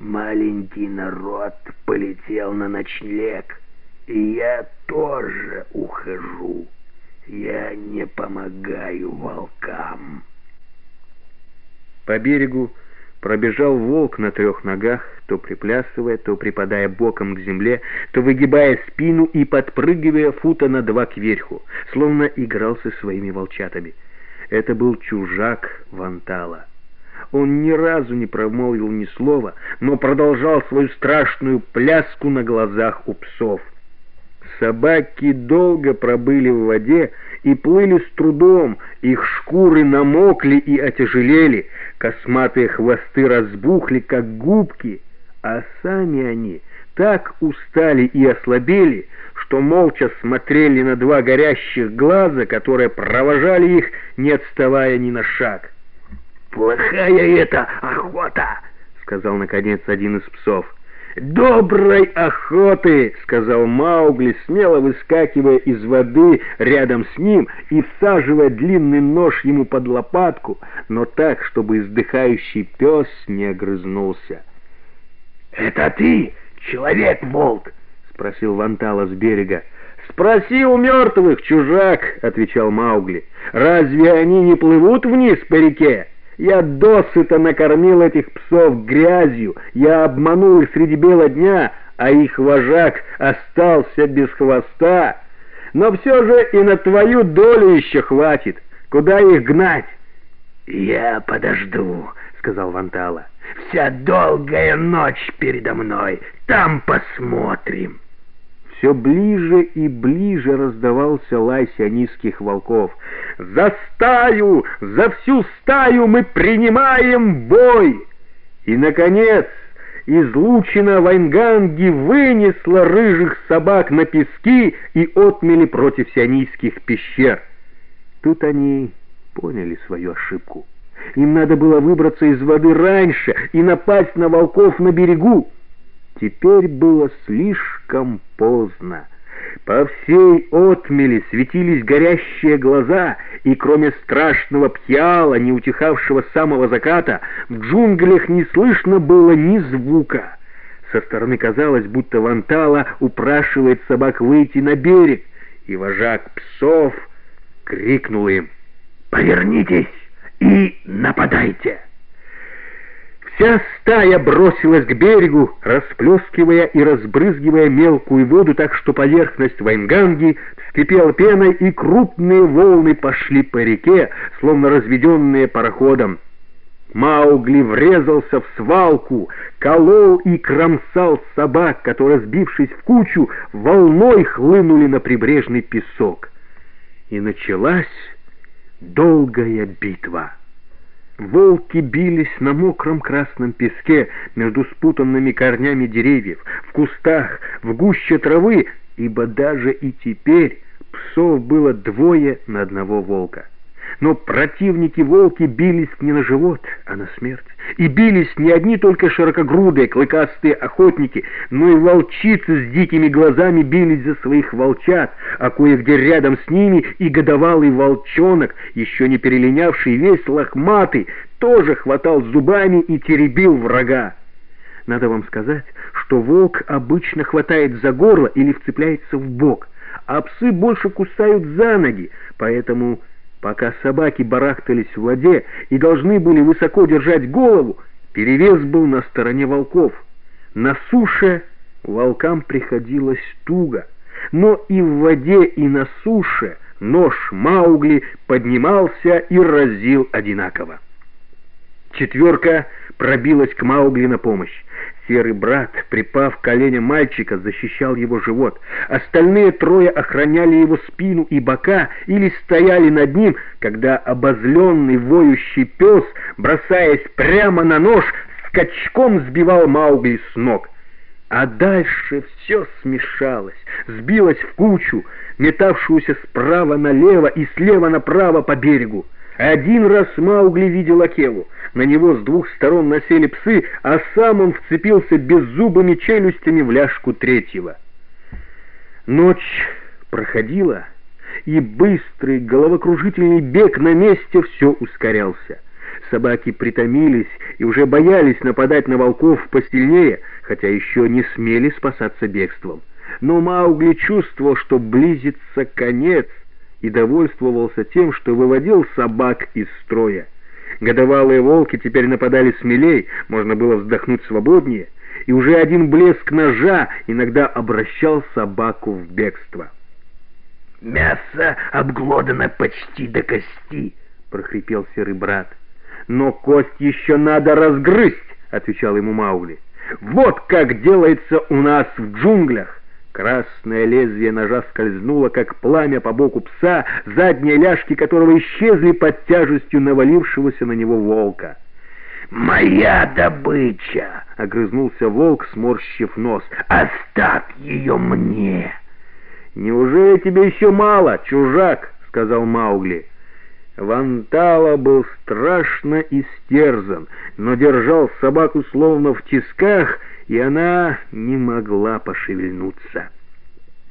Маленький народ полетел на ночлег, и я тоже ухожу. Я не помогаю волкам. По берегу пробежал волк на трех ногах, то приплясывая, то припадая боком к земле, то выгибая спину и подпрыгивая фута на два кверху, словно играл со своими волчатами. Это был чужак Вантала. Он ни разу не промолвил ни слова, но продолжал свою страшную пляску на глазах у псов. Собаки долго пробыли в воде и плыли с трудом, их шкуры намокли и отяжелели, косматые хвосты разбухли, как губки, а сами они так устали и ослабели, что молча смотрели на два горящих глаза, которые провожали их, не отставая ни на шаг. «Плохая это охота!» — сказал, наконец, один из псов. «Доброй охоты!» — сказал Маугли, смело выскакивая из воды рядом с ним и всаживая длинный нож ему под лопатку, но так, чтобы издыхающий пес не огрызнулся. «Это ты, человек-волк?» — спросил Вантала с берега. «Спроси у мертвых, чужак!» — отвечал Маугли. «Разве они не плывут вниз по реке?» Я досыта накормил этих псов грязью, я обманул их среди бела дня, а их вожак остался без хвоста. Но все же и на твою долю еще хватит. Куда их гнать? «Я подожду», — сказал Вантала. «Вся долгая ночь передо мной. Там посмотрим». Все ближе и ближе раздавался лай сионистских волков. «За стаю! За всю стаю мы принимаем бой!» И, наконец, излучина Вайнганги вынесла рыжих собак на пески и отмели против сионистских пещер. Тут они поняли свою ошибку. Им надо было выбраться из воды раньше и напасть на волков на берегу. Теперь было слишком поздно. По всей отмели светились горящие глаза, и кроме страшного пьяла, не утихавшего с самого заката, в джунглях не слышно было ни звука. Со стороны казалось, будто Вантала упрашивает собак выйти на берег, и вожак псов крикнул им «Повернитесь и нападайте!» Вся стая бросилась к берегу, расплескивая и разбрызгивая мелкую воду, так что поверхность Вайнганги вскипела пеной, и крупные волны пошли по реке, словно разведенные пароходом. Маугли врезался в свалку, колол и кромсал собак, которые, сбившись в кучу, волной хлынули на прибрежный песок. И началась долгая битва. Волки бились на мокром красном песке между спутанными корнями деревьев, в кустах, в гуще травы, ибо даже и теперь псов было двое на одного волка. Но противники-волки бились не на живот, а на смерть. И бились не одни только широкогрудые, клыкастые охотники, но и волчицы с дикими глазами бились за своих волчат, а кое-где рядом с ними и годовалый волчонок, еще не перелинявший весь лохматый, тоже хватал зубами и теребил врага. Надо вам сказать, что волк обычно хватает за горло или вцепляется в бок, а псы больше кусают за ноги, поэтому Пока собаки барахтались в воде и должны были высоко держать голову, перевес был на стороне волков. На суше волкам приходилось туго, но и в воде, и на суше нож Маугли поднимался и разил одинаково. Четверка пробилась к Маугли на помощь. Серый брат, припав к коленям мальчика, защищал его живот. Остальные трое охраняли его спину и бока или стояли над ним, когда обозленный воющий пес, бросаясь прямо на нож, скачком сбивал Маугли с ног. А дальше все смешалось, сбилось в кучу, метавшуюся справа налево и слева направо по берегу. Один раз Маугли видел Акелу. На него с двух сторон насели псы, а сам он вцепился беззубыми челюстями в ляжку третьего. Ночь проходила, и быстрый головокружительный бег на месте все ускорялся. собаки притомились и уже боялись нападать на волков посильнее, хотя еще не смели спасаться бегством. Но Маугли чувствовал, что близится конец, и довольствовался тем, что выводил собак из строя. Годовалые волки теперь нападали смелей, можно было вздохнуть свободнее, и уже один блеск ножа иногда обращал собаку в бегство. «Мясо обглодано почти до кости», — прохрипел серый брат. «Но кость еще надо разгрызть», — отвечал ему Маугли. «Вот как делается у нас в джунглях». Красное лезвие ножа скользнуло, как пламя по боку пса, задние ляжки которого исчезли под тяжестью навалившегося на него волка. «Моя добыча!» — огрызнулся волк, сморщив нос. «Оставь ее мне!» «Неужели тебе еще мало, чужак?» — сказал Маугли. Вантала был страшно истерзан, но держал собаку словно в тисках, и она не могла пошевельнуться.